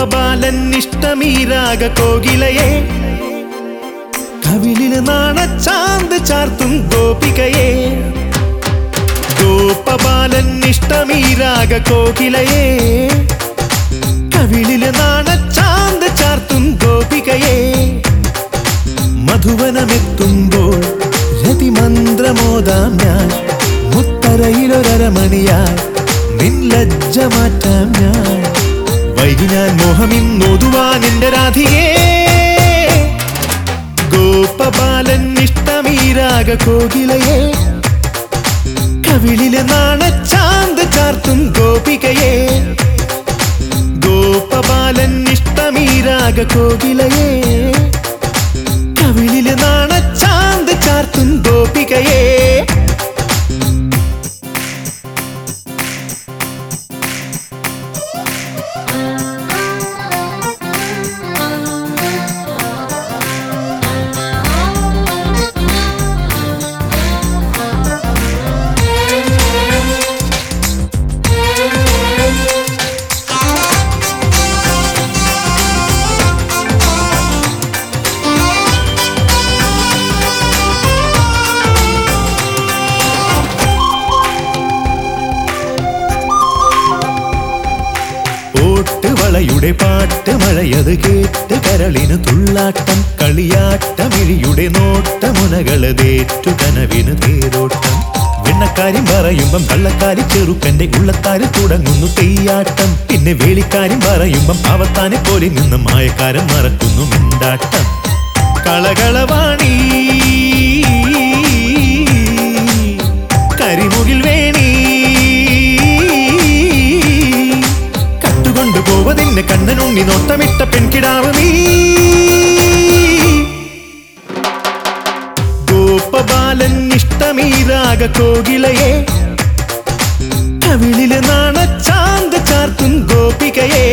ഗോപബാലൻ ഇഷ്ടമീരാഗ കോകിലയെ. കവിളിൽ നാണച്ചാന്ത് ചാർത്തും ഗോപികയെ. ഗോപബാലൻ ഇഷ്ടമീരാഗ കോകിലയെ. കവിളിൽ നാണച്ചാന്ത് ചാർത്തും ഗോപികയെ. മധുവനമെത്തുമ്പോൾ രതിമന്ത്രമോദാം ഞാൻ. മുത്തരയിലൊരമണിയായി നിൻ ലജ്ജ മാറ്റാം ഞാൻ. വൈകി മോഹമിൻ നോതുവാ എന്റെ രാധിയേ ഗോപബാലൻ ഇഷ്ടമീരാഗ കോകിലയെ. കവിളിലെ നാണച്ചാന്ത് ചാർത്തും ഗോപികയെ. ഗോപബാലൻ ഇഷ്ടമീരാഗ കോകിലയെ. ഓട്ടുവളയുടെ പാട്ട് മഴയത് കേട്ട് കരളിന് തുള്ളാട്ടം കളിയാട്ടമിഴിയുടെ നോട്ടമുനകളതേറ്റു കനവിന് തേരോട്ടം. വെണ്ണക്കാരി പറയുമ്പം കള്ളക്കാരി ചെറുക്കന്റെ ഉള്ളത്താര് തുടങ്ങുന്നു തെയ്യാട്ടം. പിന്നെ വേളിക്കാരി പറയുമ്പം അവത്താനെ പോലെ നിന്നും മായക്കാരൻ മറക്കുന്നു മിണ്ടാട്ടം. കളകളവാണി കണ്ണനുണ്ണി നോട്ടമിട്ട പെൺകിടാവ് നീ. ഗോപബാലൻ ഇഷ്ടമീരാഗ കോകിലയെ. കവിളിൽ നാണച്ചാന്ത് ചാർത്തും ഗോപികയെ.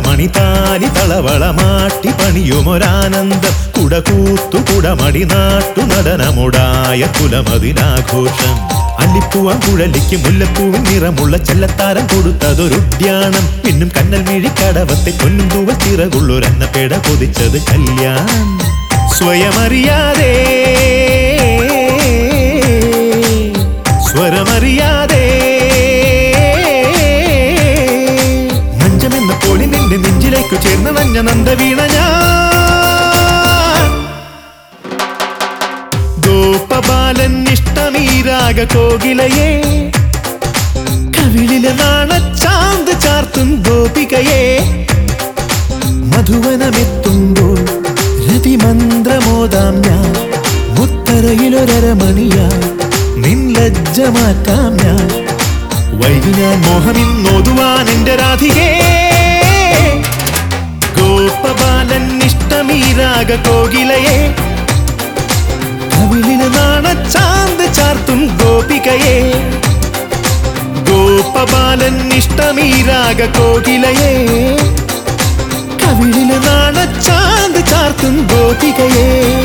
നാഗപടമണി താലി തളവള മാട്ടി പണിയുമൊരാനന്ദം. കുടകൂത്തു കുടമണി നാട്ടു നടനമുടായ കുലമതിനാഘോഷം. അല്ലിപ്പൂവൻ കുഴലിക്ക് മുല്ലപ്പൂവിൻ നിറമുള്ള ചെല്ലത്താരം കൊടുത്തതൊരുദ്യാനം പിന്നും കന്നൽ മിഴിക്കടവത്തെ പൊന്നും തൂവൽ ചിറകുള്ളൊരെന്ന പേട കൊതിച്ചത് കല്യാണം. സ്വയമറിയാതെ ഇഷ്ടമീരാഗ കവിളിലെ നാണച്ചാന്ത് ചാർത്തും ഗോപികയെ. മധുവനമെത്തുമ്പോൾ രതിമന്ത്രമോദാം ഞാൻ മുത്തറയിലൊരമണിയായി നിൻ ലജ്ജ മാറ്റാം ഞാൻ. വൈകി ഞാൻ മോഹമിന്നൊതുവാൻ എന്റെ രാധികേ. ഗോപബാലൻ ഇഷ്ടമീരാഗ കോകിലയെ കവിളിന് നാണച്ചാന്ത് ചാർത്തും ഗോപികയെ. ഗോപബാലൻ ഇഷ്ടമീരാഗ കോകിലയെ. കവിളിലെ നാണച്ചാന്ത് ചാർത്തും ഗോപികയെ.